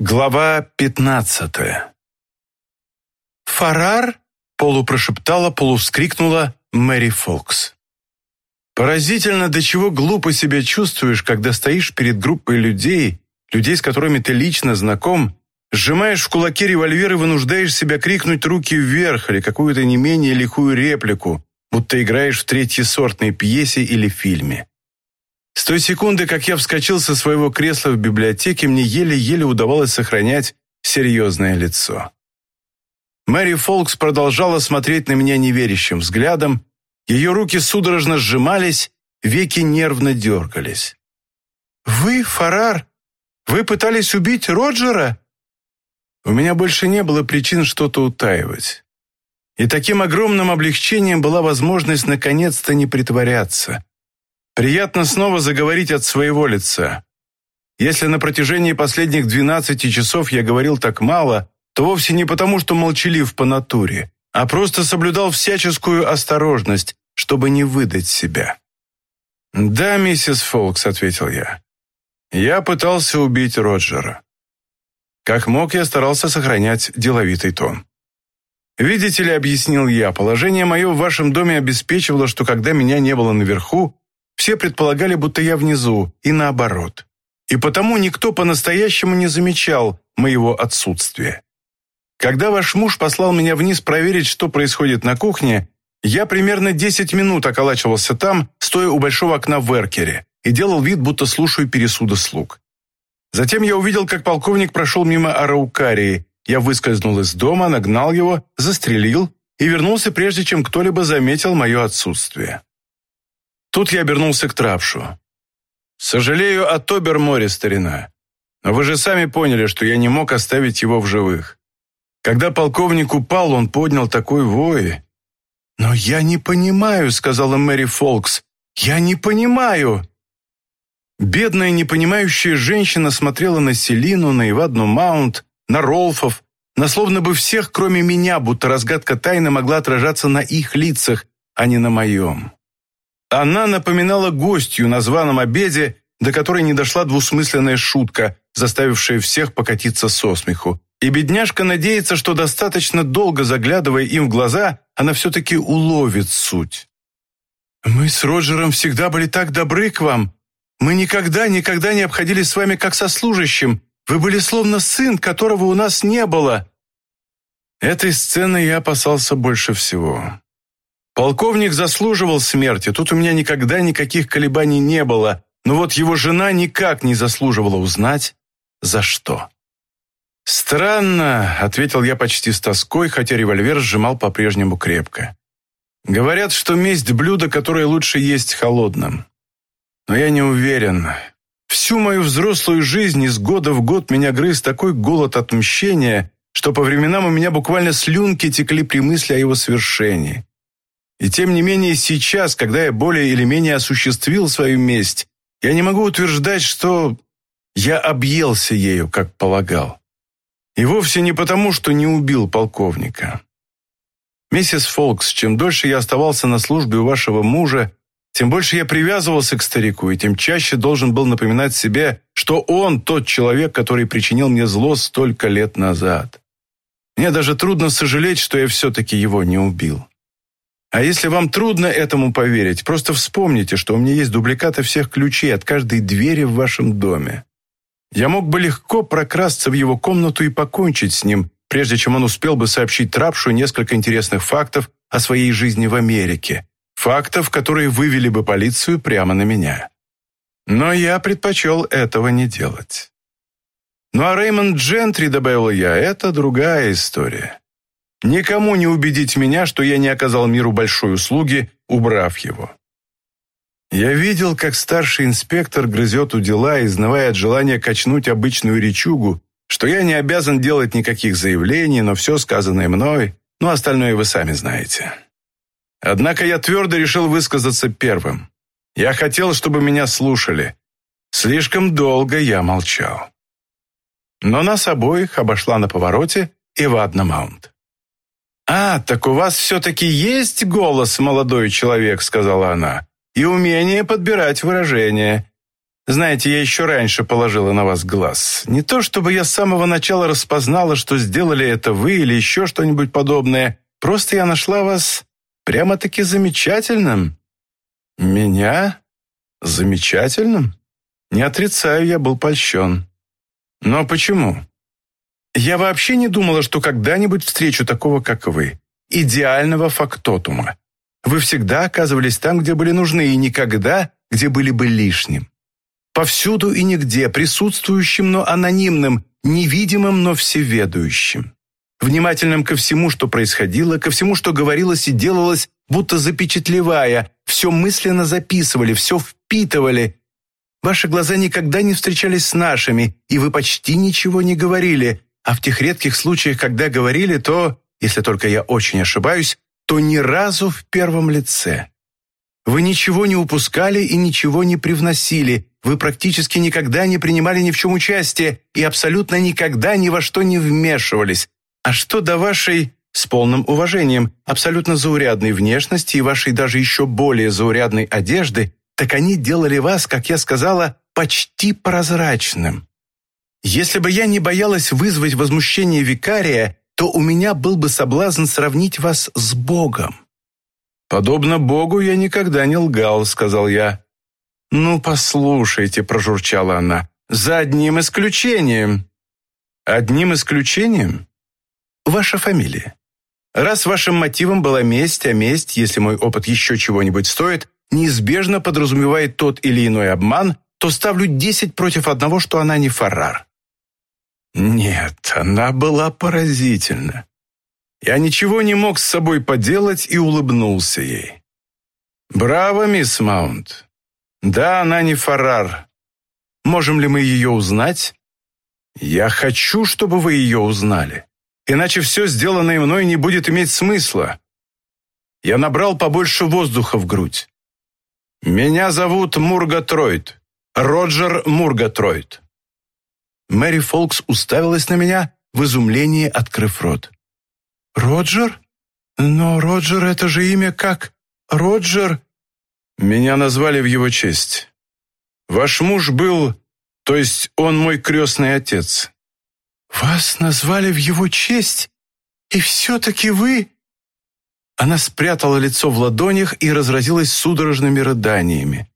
Глава пятнадцатая «Фарар?» — полупрошептала, полувскрикнула Мэри Фолкс. Поразительно, до чего глупо себя чувствуешь, когда стоишь перед группой людей, людей, с которыми ты лично знаком, сжимаешь в кулаке револьвер и вынуждаешь себя крикнуть руки вверх или какую-то не менее лихую реплику, будто играешь в третьесортной пьесе или фильме. Той секунды, как я вскочил со своего кресла в библиотеке, мне еле-еле удавалось сохранять серьезное лицо. Мэри Фолкс продолжала смотреть на меня неверящим взглядом, ее руки судорожно сжимались, веки нервно дергались. «Вы, Фарар, вы пытались убить Роджера?» У меня больше не было причин что-то утаивать. И таким огромным облегчением была возможность наконец-то не притворяться. Приятно снова заговорить от своего лица. Если на протяжении последних 12 часов я говорил так мало, то вовсе не потому, что молчалив по натуре, а просто соблюдал всяческую осторожность, чтобы не выдать себя. «Да, миссис Фолкс», — ответил я. «Я пытался убить Роджера». Как мог, я старался сохранять деловитый тон. «Видите ли, — объяснил я, — положение мое в вашем доме обеспечивало, что когда меня не было наверху, все предполагали, будто я внизу, и наоборот. И потому никто по-настоящему не замечал моего отсутствия. Когда ваш муж послал меня вниз проверить, что происходит на кухне, я примерно 10 минут околачивался там, стоя у большого окна в эркере, и делал вид, будто слушаю пересуды слуг. Затем я увидел, как полковник прошел мимо Араукарии. Я выскользнул из дома, нагнал его, застрелил и вернулся, прежде чем кто-либо заметил мое отсутствие. Тут я обернулся к Трапшу. «Сожалею о Тоберморе, старина. Но вы же сами поняли, что я не мог оставить его в живых. Когда полковник упал, он поднял такой вой». «Но я не понимаю», — сказала Мэри Фолкс. «Я не понимаю». Бедная, непонимающая женщина смотрела на Селину, на Ивадну Маунт, на Ролфов, на словно бы всех, кроме меня, будто разгадка тайны могла отражаться на их лицах, а не на моем. Она напоминала гостью на званом обеде, до которой не дошла двусмысленная шутка, заставившая всех покатиться со смеху. И бедняжка надеется, что достаточно долго заглядывая им в глаза, она все-таки уловит суть. «Мы с Роджером всегда были так добры к вам. Мы никогда, никогда не обходились с вами как со служащим. Вы были словно сын, которого у нас не было». Этой сцены я опасался больше всего. Полковник заслуживал смерти, тут у меня никогда никаких колебаний не было, но вот его жена никак не заслуживала узнать, за что. «Странно», — ответил я почти с тоской, хотя револьвер сжимал по-прежнему крепко. «Говорят, что месть — блюдо, которое лучше есть холодным. Но я не уверен. Всю мою взрослую жизнь из года в год меня грыз такой голод отмщения, что по временам у меня буквально слюнки текли при мысли о его свершении. И тем не менее сейчас, когда я более или менее осуществил свою месть, я не могу утверждать, что я объелся ею, как полагал. И вовсе не потому, что не убил полковника. Миссис Фолкс, чем дольше я оставался на службе у вашего мужа, тем больше я привязывался к старику, и тем чаще должен был напоминать себе, что он тот человек, который причинил мне зло столько лет назад. Мне даже трудно сожалеть, что я все-таки его не убил. А если вам трудно этому поверить, просто вспомните, что у меня есть дубликаты всех ключей от каждой двери в вашем доме. Я мог бы легко прокрасться в его комнату и покончить с ним, прежде чем он успел бы сообщить Трапшу несколько интересных фактов о своей жизни в Америке. Фактов, которые вывели бы полицию прямо на меня. Но я предпочел этого не делать. Ну а Реймонд Джентри, добавил я, это другая история. Никому не убедить меня, что я не оказал миру большой услуги, убрав его. Я видел, как старший инспектор грызет у дела, изнывая от желания качнуть обычную речугу, что я не обязан делать никаких заявлений, но все сказанное мной, ну остальное вы сами знаете. Однако я твердо решил высказаться первым. Я хотел, чтобы меня слушали. Слишком долго я молчал. Но нас обоих обошла на повороте Ивадна Маунт. «А, так у вас все-таки есть голос, молодой человек», — сказала она, «и умение подбирать выражения. Знаете, я еще раньше положила на вас глаз. Не то чтобы я с самого начала распознала, что сделали это вы или еще что-нибудь подобное. Просто я нашла вас прямо-таки замечательным». «Меня? Замечательным?» «Не отрицаю, я был польщен». «Но почему?» «Я вообще не думала, что когда-нибудь встречу такого, как вы. Идеального фактотума. Вы всегда оказывались там, где были нужны, и никогда, где были бы лишним. Повсюду и нигде, присутствующим, но анонимным, невидимым, но всеведущим. Внимательным ко всему, что происходило, ко всему, что говорилось и делалось, будто запечатлевая, все мысленно записывали, все впитывали. Ваши глаза никогда не встречались с нашими, и вы почти ничего не говорили, а в тех редких случаях, когда говорили, то, если только я очень ошибаюсь, то ни разу в первом лице. Вы ничего не упускали и ничего не привносили, вы практически никогда не принимали ни в чем участие и абсолютно никогда ни во что не вмешивались, а что до вашей, с полным уважением, абсолютно заурядной внешности и вашей даже еще более заурядной одежды, так они делали вас, как я сказала, почти прозрачным. Если бы я не боялась вызвать возмущение викария, то у меня был бы соблазн сравнить вас с Богом. «Подобно Богу я никогда не лгал», — сказал я. «Ну, послушайте», — прожурчала она, — «за одним исключением». «Одним исключением?» Ваша фамилия. Раз вашим мотивом была месть, а месть, если мой опыт еще чего-нибудь стоит, неизбежно подразумевает тот или иной обман, то ставлю десять против одного, что она не Фаррар. Нет, она была поразительна. Я ничего не мог с собой поделать и улыбнулся ей. «Браво, мисс Маунт. Да, она не Фаррар. Можем ли мы ее узнать?» «Я хочу, чтобы вы ее узнали иначе все сделанное мной не будет иметь смысла. Я набрал побольше воздуха в грудь. Меня зовут Мургатройд. Роджер Мургатройд. Мэри Фолкс уставилась на меня, в изумлении открыв рот. «Роджер? Но Роджер — это же имя как... Роджер...» Меня назвали в его честь. Ваш муж был... То есть он мой крестный отец. «Вас назвали в его честь? И все-таки вы...» Она спрятала лицо в ладонях и разразилась судорожными рыданиями.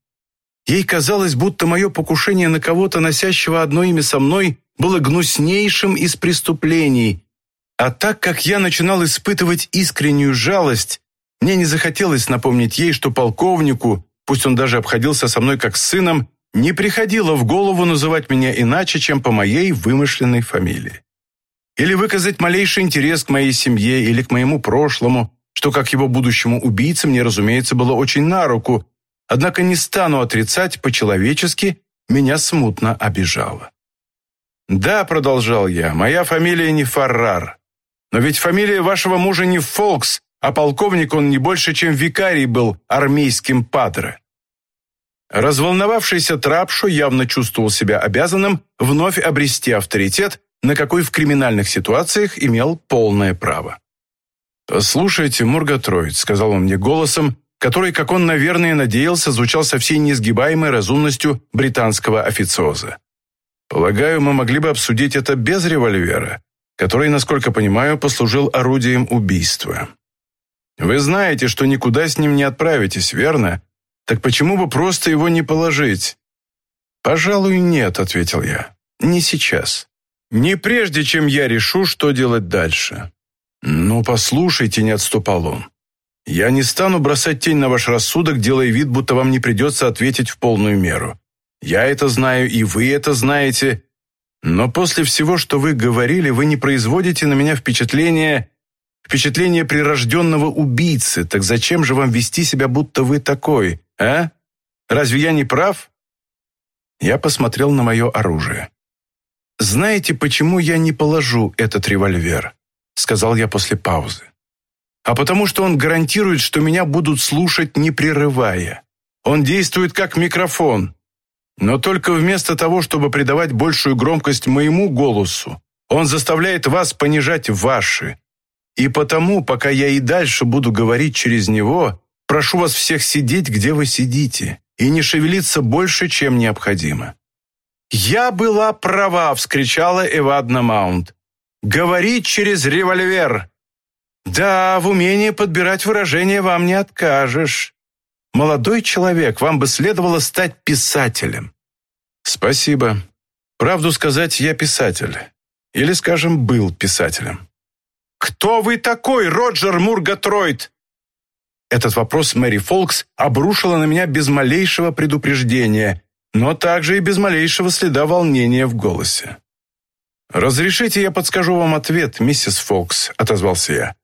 Ей казалось, будто мое покушение на кого-то, носящего одно имя со мной, было гнуснейшим из преступлений. А так как я начинал испытывать искреннюю жалость, мне не захотелось напомнить ей, что полковнику, пусть он даже обходился со мной как с сыном, не приходило в голову называть меня иначе, чем по моей вымышленной фамилии. Или выказать малейший интерес к моей семье или к моему прошлому, что как его будущему убийце мне, разумеется, было очень на руку, однако не стану отрицать, по-человечески меня смутно обижало. «Да», — продолжал я, — «моя фамилия не Фаррар. Но ведь фамилия вашего мужа не Фолкс, а полковник он не больше, чем викарий был армейским падре. Разволновавшийся Трапшу явно чувствовал себя обязанным вновь обрести авторитет, на какой в криминальных ситуациях имел полное право. «Послушайте, Мургатроид», — сказал он мне голосом, который, как он, наверное, надеялся, звучал со всей неизгибаемой разумностью британского официоза. «Полагаю, мы могли бы обсудить это без револьвера, который, насколько понимаю, послужил орудием убийства. Вы знаете, что никуда с ним не отправитесь, верно? Так почему бы просто его не положить? Пожалуй, нет, ответил я. Не сейчас. Не прежде, чем я решу, что делать дальше. Ну, послушайте, не отступал он. Я не стану бросать тень на ваш рассудок, делая вид, будто вам не придется ответить в полную меру. Я это знаю, и вы это знаете. Но после всего, что вы говорили, вы не производите на меня впечатление Впечатление прирожденного убийцы. Так зачем же вам вести себя, будто вы такой, а? Разве я не прав?» Я посмотрел на мое оружие. «Знаете, почему я не положу этот револьвер?» Сказал я после паузы. «А потому что он гарантирует, что меня будут слушать, не прерывая. Он действует как микрофон. Но только вместо того, чтобы придавать большую громкость моему голосу, он заставляет вас понижать ваши, и потому, пока я и дальше буду говорить через него, прошу вас всех сидеть, где вы сидите. и не шевелиться больше, чем необходимо. «Я была права!» — вскричала Эвадна Маунт. «Говорить через револьвер!» «Да, в умении подбирать выражения вам не откажешь. Молодой человек, вам бы следовало стать писателем». «Спасибо. Правду сказать, я писатель. Или, скажем, был писателем». «Кто вы такой, Роджер Мургатройд?» Этот вопрос Мэри Фолкс обрушила на меня без малейшего предупреждения, но также и без малейшего следа волнения в голосе. «Разрешите, я подскажу вам ответ, миссис Фолкс», — отозвался я.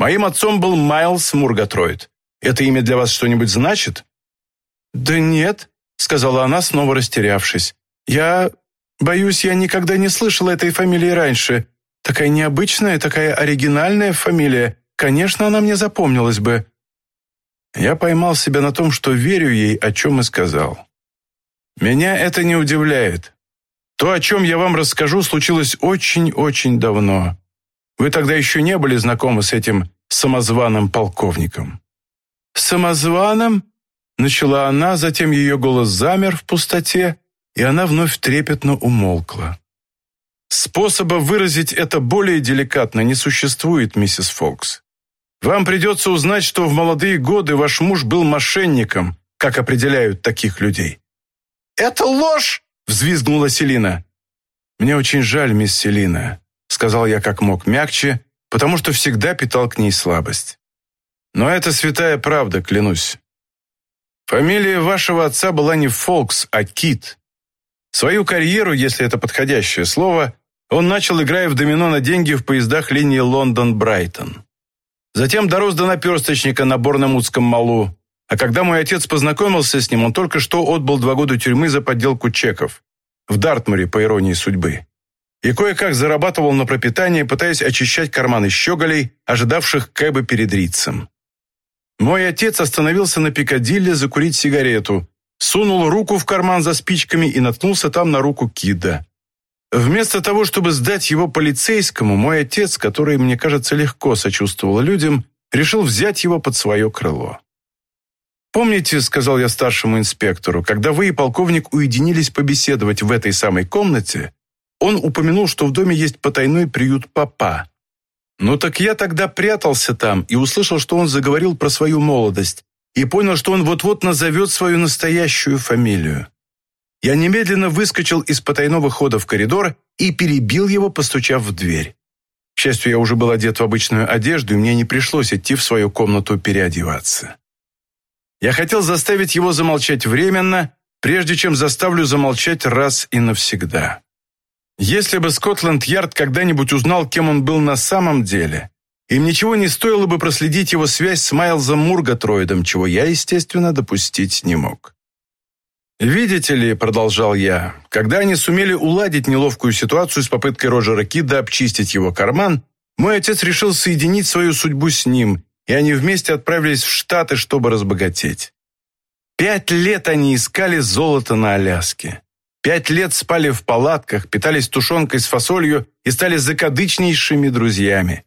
«Моим отцом был Майлз Мургатройд. Это имя для вас что-нибудь значит?» «Да нет», — сказала она, снова растерявшись. «Я... боюсь, я никогда не слышала этой фамилии раньше. Такая необычная, такая оригинальная фамилия. Конечно, она мне запомнилась бы». Я поймал себя на том, что верю ей, о чем и сказал. Меня это не удивляет. То, о чем я вам расскажу, случилось очень-очень давно. Вы тогда еще не были знакомы с этим самозваным полковником. «Самозваным?» — начала она, затем ее голос замер в пустоте, и она вновь трепетно умолкла. Способа выразить это более деликатно не существует, миссис Фокс. Вам придется узнать, что в молодые годы ваш муж был мошенником, как определяют таких людей. «Это ложь!» — взвизгнула Селина. «Мне очень жаль, мисс Селина», — сказал я как мог мягче, потому что всегда питал к ней слабость. «Но это святая правда, клянусь. Фамилия вашего отца была не Фолкс, а Кит. Свою карьеру, если это подходящее слово, он начал, играя в домино на деньги в поездах линии Лондон-Брайтон. Затем дорос до наперсточника на Борнемутском малу, а когда мой отец познакомился с ним, он только что отбыл два года тюрьмы за подделку чеков. В Дартмуре, по иронии судьбы. И кое-как зарабатывал на пропитание, пытаясь очищать карманы щеголей, ожидавших Кэба перед Рицем. Мой отец остановился на Пикадилле закурить сигарету, сунул руку в карман за спичками и наткнулся там на руку Кида. Вместо того, чтобы сдать его полицейскому, мой отец, который, мне кажется, легко сочувствовал людям, решил взять его под свое крыло. «Помните, — сказал я старшему инспектору, — когда вы и полковник уединились побеседовать в этой самой комнате, он упомянул, что в доме есть потайной приют папа. Ну так я тогда прятался там и услышал, что он заговорил про свою молодость и понял, что он вот-вот назовет свою настоящую фамилию. Я немедленно выскочил из потайного хода в коридор и перебил его, постучав в дверь. К счастью, я уже был одет в обычную одежду, и мне не пришлось идти в свою комнату переодеваться. Я хотел заставить его замолчать временно, прежде чем заставлю замолчать раз и навсегда. Если бы Скотланд-Ярд когда-нибудь узнал, кем он был на самом деле, им ничего не стоило бы проследить его связь с Майлзом Мургатроидом, чего я, естественно, допустить не мог. «Видите ли», — продолжал я, — «когда они сумели уладить неловкую ситуацию с попыткой Роджера Кидда обчистить его карман, мой отец решил соединить свою судьбу с ним, и они вместе отправились в Штаты, чтобы разбогатеть. Пять лет они искали золото на Аляске. Пять лет спали в палатках, питались тушенкой с фасолью и стали закадычнейшими друзьями.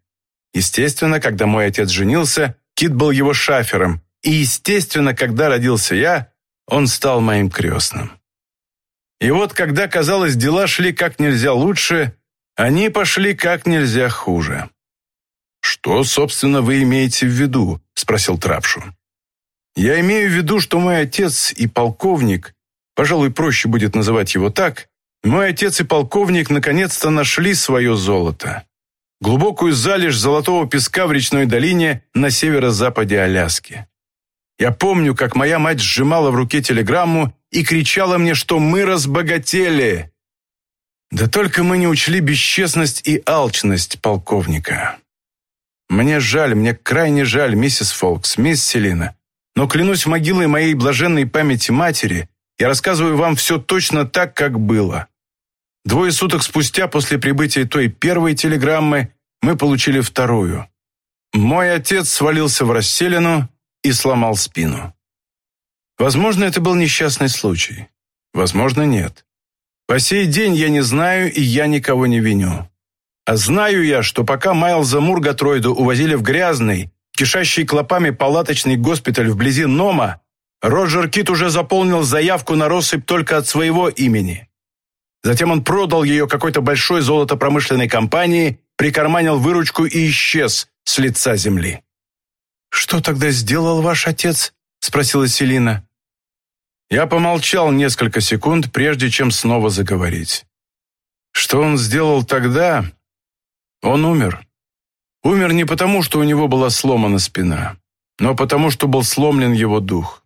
Естественно, когда мой отец женился, Кит был его шафером, и, естественно, когда родился я, он стал моим крестным. И вот, когда, казалось, дела шли как нельзя лучше, они пошли как нельзя хуже. «Что, собственно, вы имеете в виду?» – спросил Трапшу. «Я имею в виду, что мой отец и полковник, пожалуй, проще будет называть его так, мой отец и полковник наконец-то нашли свое золото. Глубокую залежь золотого песка в речной долине на северо-западе Аляски. Я помню, как моя мать сжимала в руке телеграмму и кричала мне, что мы разбогатели. Да только мы не учли бесчестность и алчность полковника. Мне жаль, мне крайне жаль, миссис Фолкс, мисс Селина. Но клянусь могилой моей блаженной памяти матери, я рассказываю вам все точно так, как было. Двое суток спустя после прибытия той первой телеграммы мы получили вторую. Мой отец свалился в расселину, и сломал спину. Возможно, это был несчастный случай. Возможно, нет. По сей день я не знаю, и я никого не виню. А знаю я, что пока Майлза Мургатройда увозили в грязный, кишащий клопами палаточный госпиталь вблизи Нома, Роджер Кит уже заполнил заявку на россыпь только от своего имени. Затем он продал ее какой-то большой золотопромышленной компании, прикарманил выручку и исчез с лица земли. «Что тогда сделал ваш отец?» – спросила Селина. Я помолчал несколько секунд, прежде чем снова заговорить. Что он сделал тогда? Он умер. Умер не потому, что у него была сломана спина, но потому, что был сломлен его дух.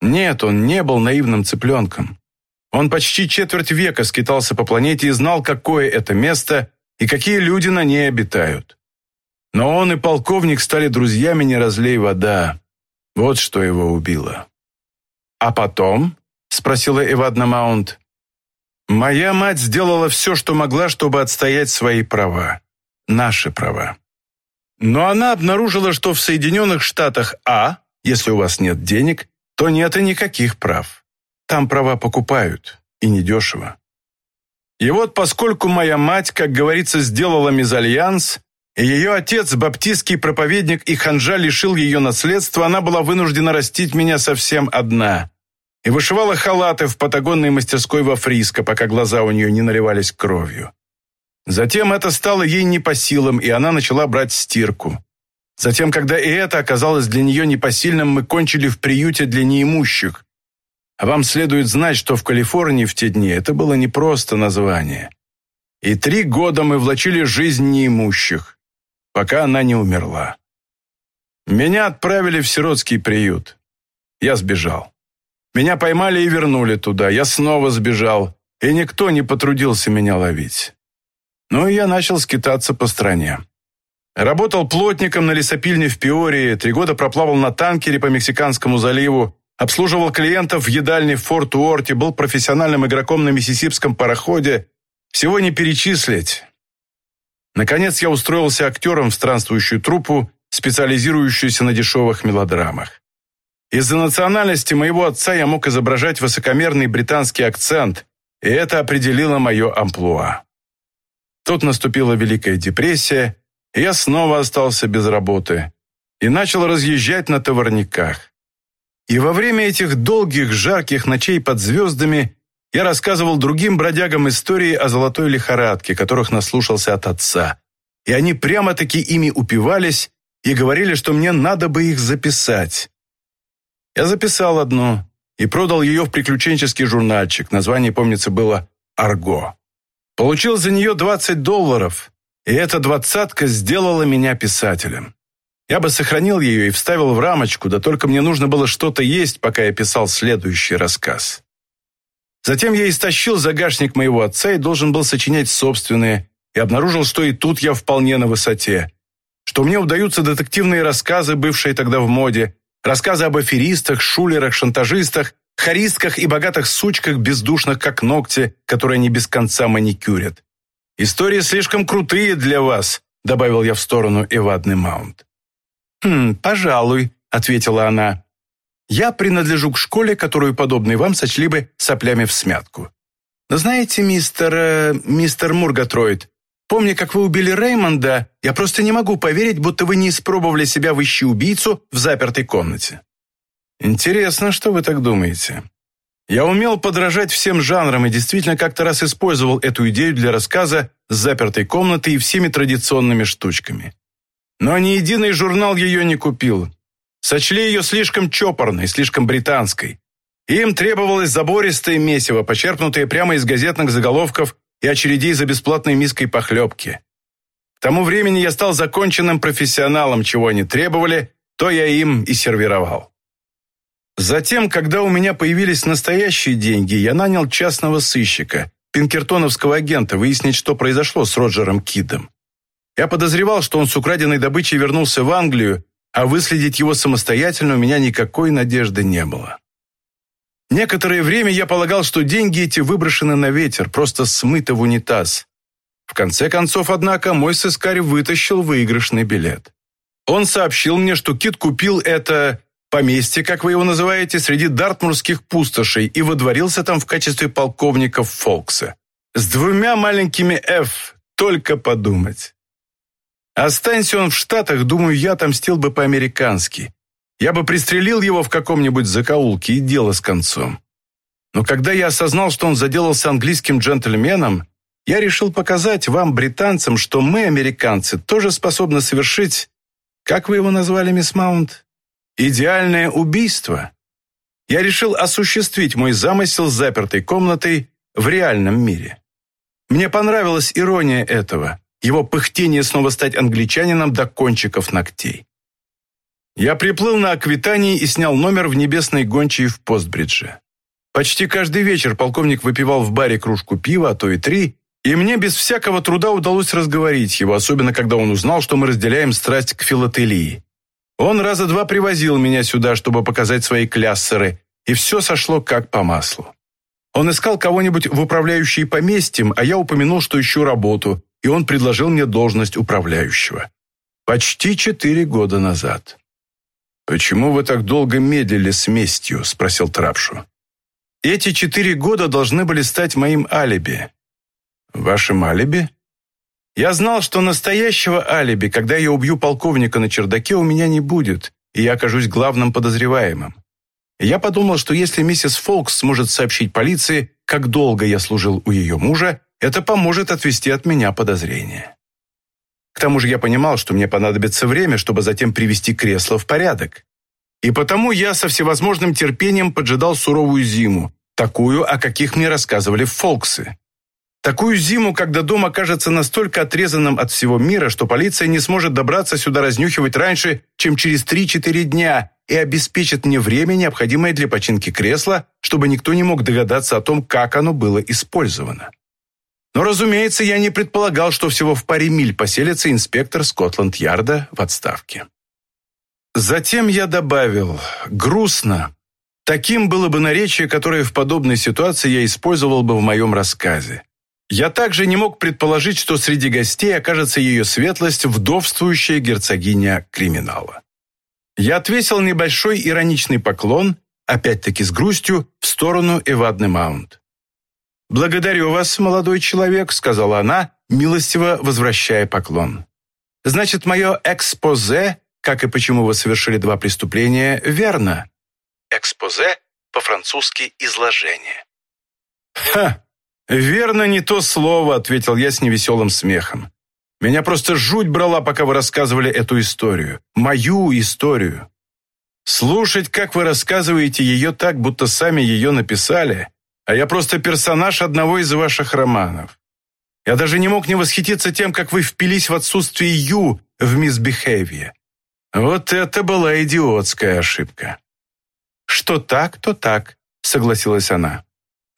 Нет, он не был наивным цыпленком. Он почти четверть века скитался по планете и знал, какое это место и какие люди на ней обитают. Но он и полковник стали друзьями «Не разлей вода». Вот что его убило. «А потом?» – спросила Эвадна Маунт. «Моя мать сделала все, что могла, чтобы отстоять свои права. Наши права. Но она обнаружила, что в Соединенных Штатах А, если у вас нет денег, то нет и никаких прав. Там права покупают, и недешево. И вот поскольку моя мать, как говорится, сделала мезальянс, и ее отец, баптистский проповедник и ханжа, лишил ее наследства, она была вынуждена растить меня совсем одна. И вышивала халаты в патагонной мастерской во Фриско, пока глаза у нее не наливались кровью. Затем это стало ей не по силам, и она начала брать стирку. Затем, когда и это оказалось для нее непосильным, мы кончили в приюте для неимущих. А вам следует знать, что в Калифорнии в те дни это было не просто название. И три года мы влачили жизнь неимущих, пока она не умерла. Меня отправили в сиротский приют. Я сбежал. Меня поймали и вернули туда. Я снова сбежал, и никто не потрудился меня ловить. Ну и я начал скитаться по стране. Работал плотником на лесопильне в Пиории, три года проплавал на танкере по Мексиканскому заливу, обслуживал клиентов в едальне в Форт Уорте, был профессиональным игроком на миссисипском пароходе. Всего не перечислить. Наконец я устроился актером в странствующую труппу, специализирующуюся на дешевых мелодрамах. Из-за национальности моего отца я мог изображать высокомерный британский акцент, и это определило мое амплуа. Тут наступила Великая депрессия, я снова остался без работы и начал разъезжать на товарниках. И во время этих долгих, жарких ночей под звездами я рассказывал другим бродягам истории о золотой лихорадке, которых наслушался от отца. И они прямо-таки ими упивались и говорили, что мне надо бы их записать. Я записал одну и продал ее в приключенческий журнальчик. Название, помнится, было «Арго». Получил за нее 20 долларов, и эта двадцатка сделала меня писателем. Я бы сохранил ее и вставил в рамочку, да только мне нужно было что-то есть, пока я писал следующий рассказ. Затем я истощил загашник моего отца и должен был сочинять собственные, и обнаружил, что и тут я вполне на высоте, что мне удаются детективные рассказы, бывшие тогда в моде, рассказы об аферистах, шулерах, шантажистах, харистках и богатых сучках, бездушных как ногти, которые они без конца маникюрят. «Истории слишком крутые для вас», — добавил я в сторону Эвадны Маунт. «Хм, пожалуй», — ответила она. «Я принадлежу к школе, которую подобные вам сочли бы соплями в смятку. Но знаете, мистер... Э, мистер Мургатроид, помня, как вы убили Реймонда, я просто не могу поверить, будто вы не испробовали себя в ищи-убийцу в запертой комнате. Интересно, что вы так думаете. Я умел подражать всем жанрам и действительно как-то раз использовал эту идею для рассказа с запертой комнатой и всеми традиционными штучками. Но ни единый журнал ее не купил. Сочли ее слишком чопорной, слишком британской. Им требовалось забористое месиво, почерпнутое прямо из газетных заголовков и очередей за бесплатной миской похлебки. К тому времени я стал законченным профессионалом, чего они требовали, то я им и сервировал. Затем, когда у меня появились настоящие деньги, я нанял частного сыщика, пинкертоновского агента, выяснить, что произошло с Роджером Кидом. Я подозревал, что он с украденной добычей вернулся в Англию, а выследить его самостоятельно у меня никакой надежды не было. Некоторое время я полагал, что деньги эти выброшены на ветер, просто смыты в унитаз. В конце концов, однако, мой сыскарь вытащил выигрышный билет. Он сообщил мне, что Кит купил это поместье, как вы его называете, среди дартмурских пустошей и водворился там в качестве полковника Фолкса. С двумя маленькими «Ф», только подумать. Останься он в Штатах, думаю, я отомстил бы по-американски. Я бы пристрелил его в каком-нибудь закоулке и дело с концом. Но когда я осознал, что он заделался английским джентльменом, я решил показать вам, британцам, что мы, американцы, тоже способны совершить, как вы его назвали, мисс Маунт, идеальное убийство. Я решил осуществить мой замысел с запертой комнатой в реальном мире. Мне понравилась ирония этого, его пыхтение снова стать англичанином до кончиков ногтей. Я приплыл на Аквитании и снял номер в небесной гончей в Постбридже. Почти каждый вечер полковник выпивал в баре кружку пива, а то и три, и мне без всякого труда удалось разговорить его, особенно когда он узнал, что мы разделяем страсть к филателии. Он раза два привозил меня сюда, чтобы показать свои кляссеры, и все сошло как по маслу. Он искал кого-нибудь в управляющие поместьем, а я упомянул, что ищу работу, и он предложил мне должность управляющего. Почти четыре года назад. «Почему вы так долго медлили с местью?» – спросил Трапшу. «Эти четыре года должны были стать моим алиби». «Вашим алиби?» «Я знал, что настоящего алиби, когда я убью полковника на чердаке, у меня не будет, и я окажусь главным подозреваемым. Я подумал, что если миссис Фолкс сможет сообщить полиции, как долго я служил у ее мужа, это поможет отвести от меня подозрения. К тому же я понимал, что мне понадобится время, чтобы затем привести кресло в порядок. И потому я со всевозможным терпением поджидал суровую зиму, такую, о каких мне рассказывали Фолксы. Такую зиму, когда дом окажется настолько отрезанным от всего мира, что полиция не сможет добраться сюда разнюхивать раньше, чем через 3-4 дня, и обеспечит мне время, необходимое для починки кресла, чтобы никто не мог догадаться о том, как оно было использовано. Но, разумеется, я не предполагал, что всего в паре миль поселится инспектор Скотланд-Ярда в отставке. Затем я добавил «грустно». Таким было бы наречие, которое в подобной ситуации я использовал бы в моем рассказе. Я также не мог предположить, что среди гостей окажется ее светлость, вдовствующая герцогиня криминала. Я отвесил небольшой ироничный поклон, опять-таки с грустью, в сторону Эвадны Маунт. «Благодарю вас, молодой человек», — сказала она, милостиво возвращая поклон. «Значит, мое экспозе, как и почему вы совершили два преступления, верно?» «Экспозе» по-французски «изложение». «Ха! Верно не то слово», — ответил я с невеселым смехом. Меня просто жуть брала, пока вы рассказывали эту историю. Мою историю. Слушать, как вы рассказываете ее так, будто сами ее написали, а я просто персонаж одного из ваших романов. Я даже не мог не восхититься тем, как вы впились в отсутствие «ю» в «Мисс Бихевье». Вот это была идиотская ошибка. «Что так, то так», — согласилась она.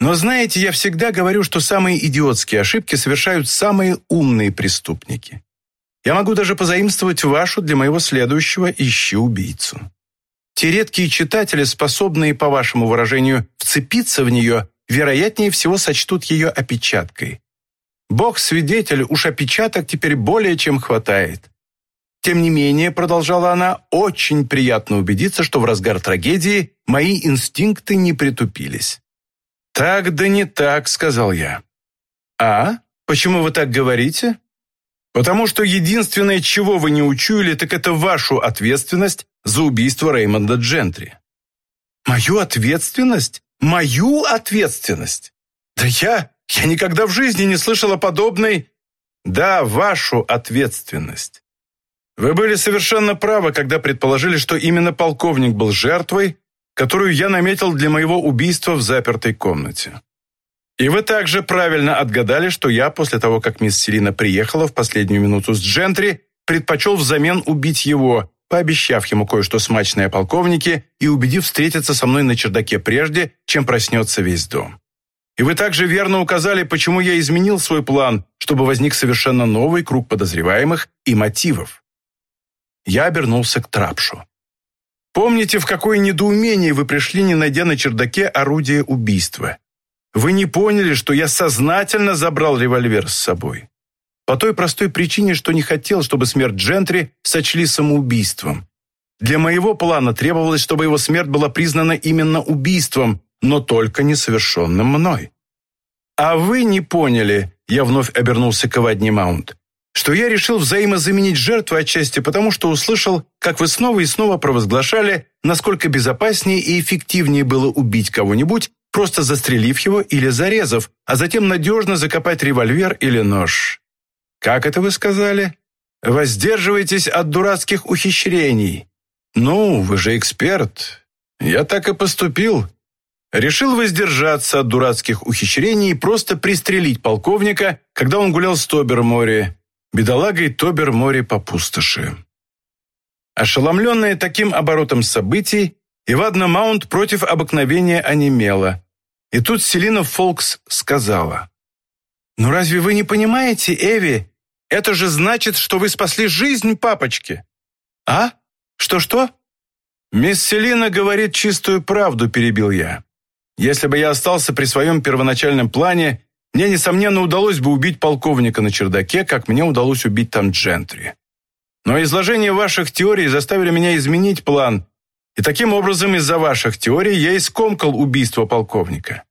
Но знаете, я всегда говорю, что самые идиотские ошибки совершают самые умные преступники. Я могу даже позаимствовать вашу для моего следующего «Ищи убийцу». Те редкие читатели, способные, по вашему выражению, вцепиться в нее, вероятнее всего сочтут ее опечаткой. Бог-свидетель, уж опечаток теперь более чем хватает. Тем не менее, продолжала она, очень приятно убедиться, что в разгар трагедии мои инстинкты не притупились. «Так да не так», — сказал я. «А? Почему вы так говорите?» «Потому что единственное, чего вы не учуяли, так это вашу ответственность за убийство Реймонда Джентри». «Мою ответственность? Мою ответственность? Да я... Я никогда в жизни не слышала подобной...» «Да, вашу ответственность. Вы были совершенно правы, когда предположили, что именно полковник был жертвой, которую я наметил для моего убийства в запертой комнате. И вы также правильно отгадали, что я, после того, как мисс Селина приехала в последнюю минуту с Джентри, предпочел взамен убить его, пообещав ему кое-что смачное о полковнике и убедив встретиться со мной на чердаке прежде, чем проснется весь дом. И вы также верно указали, почему я изменил свой план, чтобы возник совершенно новый круг подозреваемых и мотивов. Я обернулся к Трапшу. Помните, в какое недоумение вы пришли, не найдя на чердаке орудие убийства? Вы не поняли, что я сознательно забрал револьвер с собой. По той простой причине, что не хотел, чтобы смерть Джентри сочли самоубийством. Для моего плана требовалось, чтобы его смерть была признана именно убийством, но только несовершенным мной. А вы не поняли, я вновь обернулся к Авадни Маунт, что я решил взаимозаменить жертву отчасти потому, что услышал, как вы снова и снова провозглашали, насколько безопаснее и эффективнее было убить кого-нибудь, просто застрелив его или зарезав, а затем надежно закопать револьвер или нож. Как это вы сказали? Воздерживайтесь от дурацких ухищрений. Ну, вы же эксперт. Я так и поступил. Решил воздержаться от дурацких ухищрений и просто пристрелить полковника, когда он гулял с Тобер-море, бедолагой Тобер-море по пустоши. Ошеломленная таким оборотом событий, Ивадна Маунт против обыкновения онемела. И тут Селина Фолкс сказала, «Ну разве вы не понимаете, Эви, это же значит, что вы спасли жизнь папочки!» «А? Что-что?» «Мисс Селина говорит чистую правду», – перебил я. Если бы я остался при своем первоначальном плане, мне, несомненно, удалось бы убить полковника на чердаке, как мне удалось убить там джентри. Но изложение ваших теорий заставили меня изменить план, и таким образом из-за ваших теорий я искомкал убийство полковника.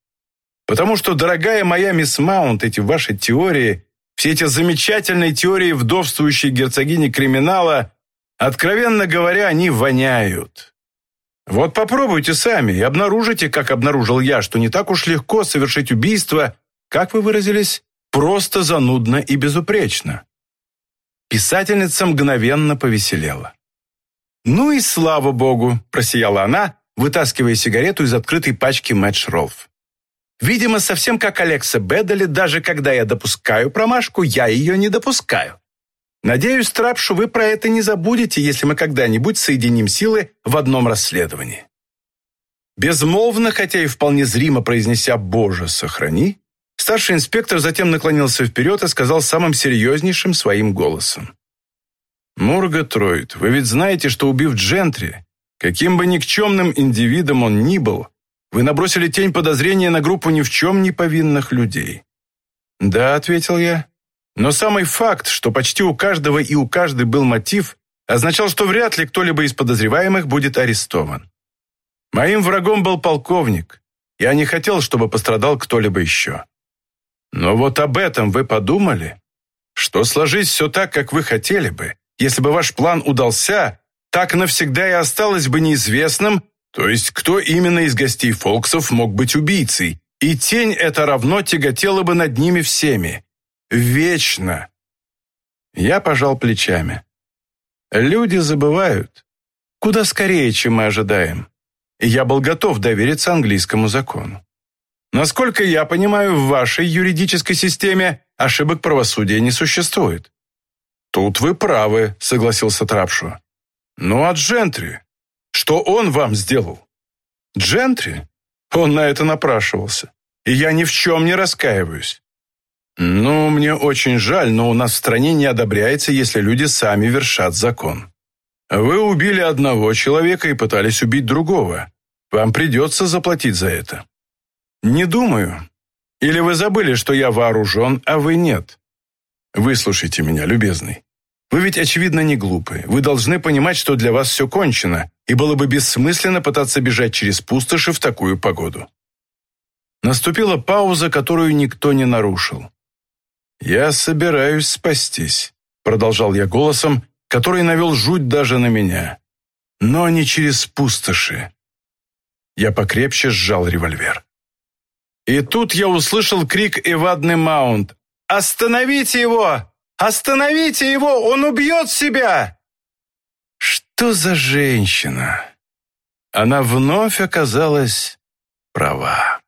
Потому что, дорогая моя мисс Маунт, эти ваши теории, все эти замечательные теории вдовствующей герцогини криминала, откровенно говоря, они воняют. Вот попробуйте сами и обнаружите, как обнаружил я, что не так уж легко совершить убийство, как вы выразились, просто занудно и безупречно. Писательница мгновенно повеселела. «Ну и слава богу!» – просияла она, вытаскивая сигарету из открытой пачки Мэтч Ролф. «Видимо, совсем как Алекса Бедали, даже когда я допускаю промашку, я ее не допускаю. Надеюсь, Трапшу, вы про это не забудете, если мы когда-нибудь соединим силы в одном расследовании. Безмолвно, хотя и вполне зримо произнеся «Боже, сохрани», старший инспектор затем наклонился вперед и сказал самым серьезнейшим своим голосом. «Мурга Троид, вы ведь знаете, что убив Джентри, каким бы никчемным индивидом он ни был, вы набросили тень подозрения на группу ни в чем не повинных людей». «Да», — ответил я, но самый факт, что почти у каждого и у каждой был мотив, означал, что вряд ли кто-либо из подозреваемых будет арестован. Моим врагом был полковник. Я не хотел, чтобы пострадал кто-либо еще. Но вот об этом вы подумали? Что сложись все так, как вы хотели бы, если бы ваш план удался, так навсегда и осталось бы неизвестным, то есть кто именно из гостей Фолксов мог быть убийцей, и тень эта равно тяготела бы над ними всеми. Вечно. Я пожал плечами. Люди забывают. Куда скорее, чем мы ожидаем. И я был готов довериться английскому закону. Насколько я понимаю, в вашей юридической системе ошибок правосудия не существует. Тут вы правы, согласился Трапшу. Ну а Джентри? Что он вам сделал? Джентри? Он на это напрашивался. И я ни в чем не раскаиваюсь. «Ну, мне очень жаль, но у нас в стране не одобряется, если люди сами вершат закон. Вы убили одного человека и пытались убить другого. Вам придется заплатить за это». «Не думаю. Или вы забыли, что я вооружен, а вы нет?» «Выслушайте меня, любезный. Вы ведь, очевидно, не глупы. Вы должны понимать, что для вас все кончено, и было бы бессмысленно пытаться бежать через пустоши в такую погоду». Наступила пауза, которую никто не нарушил. «Я собираюсь спастись», — продолжал я голосом, который навел жуть даже на меня. «Но не через пустоши». Я покрепче сжал револьвер. И тут я услышал крик Эвадны Маунт. «Остановите его! Остановите его! Он убьет себя!» Что за женщина? Она вновь оказалась права.